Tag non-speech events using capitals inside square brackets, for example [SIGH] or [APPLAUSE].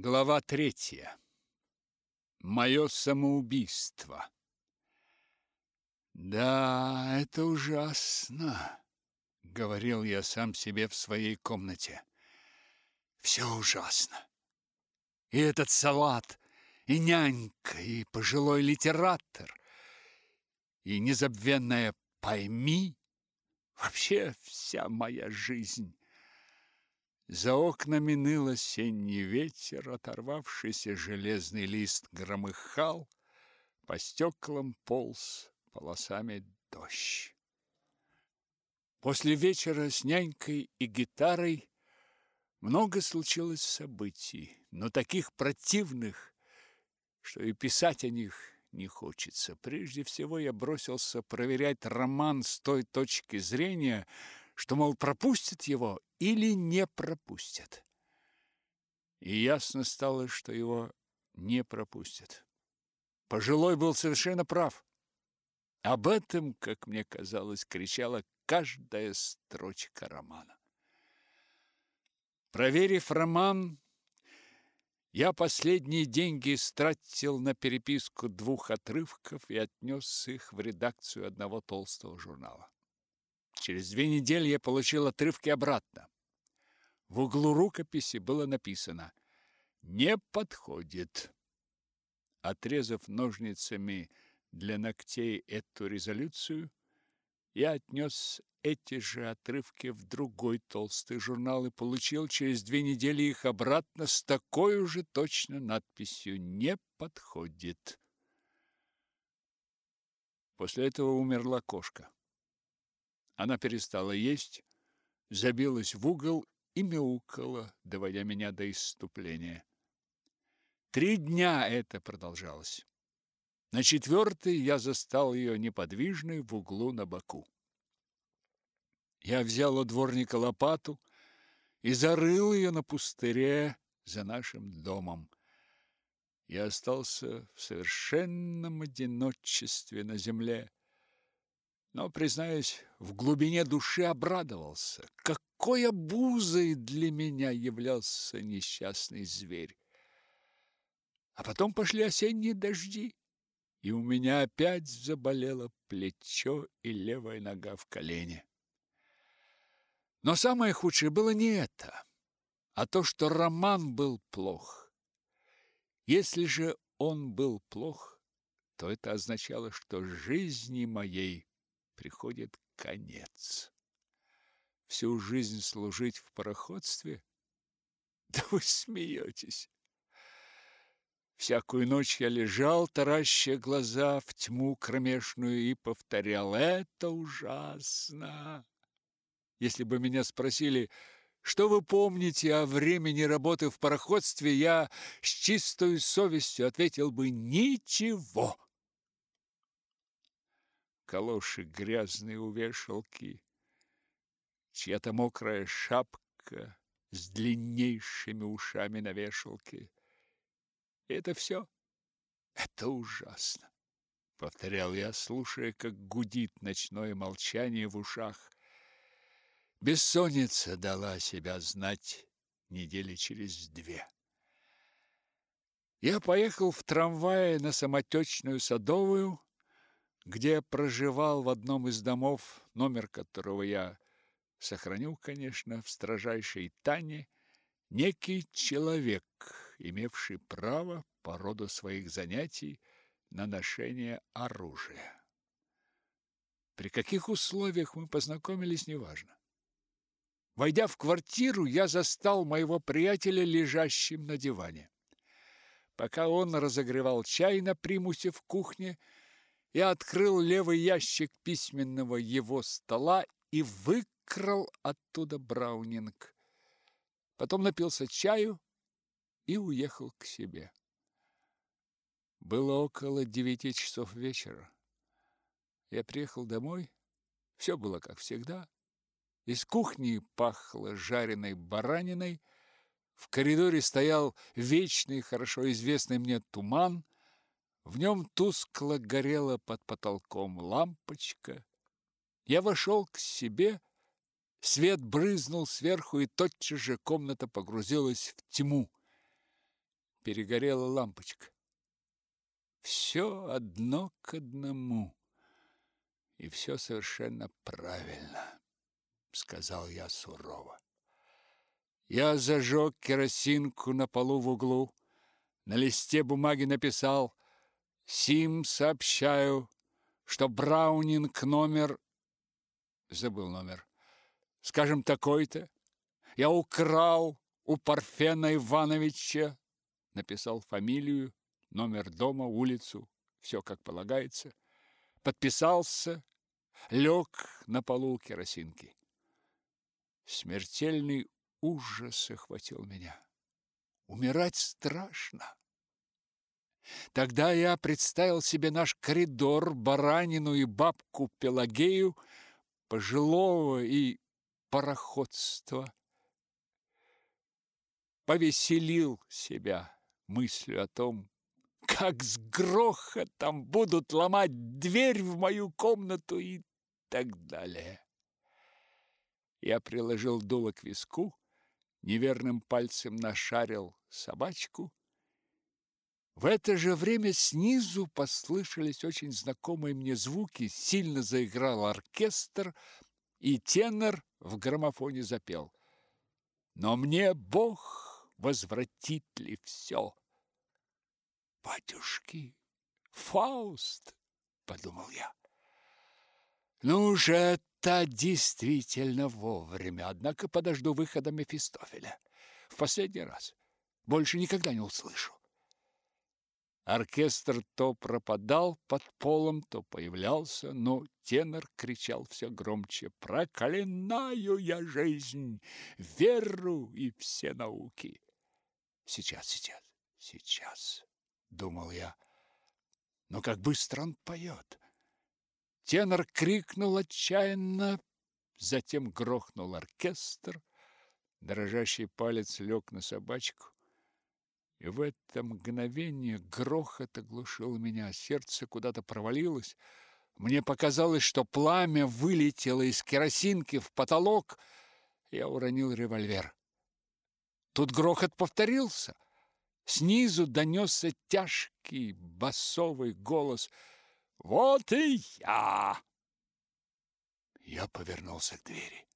Глава третья. Мое самоубийство. Да, это ужасно, говорил я сам себе в своей комнате. Все ужасно. И этот салат, и нянька, и пожилой литератор, и незабвенная «пойми», вообще вся моя жизнь. За окнами ныл осенний ветер, оторвавшийся железный лист громыхал, по стеклам полз полосами дождь. После вечера с нянькой и гитарой много случилось событий, но таких противных, что и писать о них не хочется. Прежде всего я бросился проверять роман с той точки зрения, что, мол, пропустят его или не пропустят. И ясно стало, что его не пропустят. Пожилой был совершенно прав. Об этом, как мне казалось, кричала каждая строчка романа. Проверив роман, я последние деньги стратил на переписку двух отрывков и отнес их в редакцию одного толстого журнала. Через две недели я получил отрывки обратно. В углу рукописи было написано «Не подходит». Отрезав ножницами для ногтей эту резолюцию, я отнес эти же отрывки в другой толстый журнал и получил через две недели их обратно с такой же точно надписью «Не подходит». После этого умерла кошка. Она перестала есть, забилась в угол и мяукала, доводя меня до исступления. Три дня это продолжалось. На четвертый я застал ее неподвижной в углу на боку. Я взял у дворника лопату и зарыл ее на пустыре за нашим домом. Я остался в совершенном одиночестве на земле но, признаюсь, в глубине души обрадовался. Какой обузой для меня являлся несчастный зверь! А потом пошли осенние дожди, и у меня опять заболело плечо и левая нога в колене. Но самое худшее было не это, а то, что роман был плох. Если же он был плох, то это означало, что жизни моей приходит конец. Всю жизнь служить в пароходстве? [LAUGHS] Да вы смеетесь. Всякую ночь я лежал, тараща глаза в тьму кромешную, и повторял «Это ужасно!». Если бы меня спросили, что вы помните о времени работы в пароходстве, я с чистой совестью ответил бы «Ничего!» Калоши грязные у вешалки, чья-то мокрая шапка с длиннейшими ушами на вешалке. И это все. Это ужасно, повторял я, слушая, как гудит ночное молчание в ушах. Бессонница дала себя знать недели через две. Я поехал в трамвае на самотечную Садовую, где проживал в одном из домов, номер которого я сохранил, конечно, в строжайшей тайне, некий человек, имевший право по роду своих занятий на ношение оружия. При каких условиях мы познакомились, неважно. Войдя в квартиру, я застал моего приятеля лежащим на диване. Пока он разогревал чай на примусе в кухне, я открыл левый ящик письменного его стола и выкрал оттуда браунинг. Потом напился чаю и уехал к себе. Было около девяти часов вечера. Я приехал домой. Все было как всегда. Из кухни пахло жареной бараниной. В коридоре стоял вечный, хорошо известный мне туман. В нем тускло горела под потолком лампочка. Я вошел к себе, свет брызнул сверху, и тотчас же комната погрузилась в тьму. перегорела лампочка. Все одно к одному. И все совершенно правильно, сказал я сурово. Я зажег керосинку на полу в углу, на листе бумаги написал «Сим сообщаю, что Браунинг номер...» Забыл номер. Скажем, такой-то. Я украл у Парфена Ивановича, написал фамилию, номер дома, улицу, все как полагается. Подписался, лег на полу керосинки. Смертельный ужас охватил меня. Умирать страшно. Тогда я представил себе наш коридор, баранину и бабку Пелагею, пожилого и пароходства. Повеселил себя мыслью о том, как с грохотом будут ломать дверь в мою комнату и так далее. Я приложил дуло к виску, неверным пальцем нашарил собачку. В это же время снизу послышались очень знакомые мне звуки, сильно заиграл оркестр, и тенор в граммофоне запел. Но мне Бог возвратит ли все? Батюшки, Фауст, подумал я. Ну же, это действительно вовремя, однако подожду выхода Мефистофеля. В последний раз. Больше никогда не услышу. Оркестр то пропадал под полом, то появлялся, но тенор кричал все громче «Проклинаю я жизнь, веру и все науки!» «Сейчас, сейчас, сейчас!» — думал я. Но как быстро он поет! Тенор крикнул отчаянно, затем грохнул оркестр, дрожащий палец лег на собачку. И в это мгновение грохот оглушил меня, сердце куда-то провалилось. Мне показалось, что пламя вылетело из керосинки в потолок. Я уронил револьвер. Тут грохот повторился. Снизу донесся тяжкий басовый голос. «Вот и я!» Я повернулся к двери.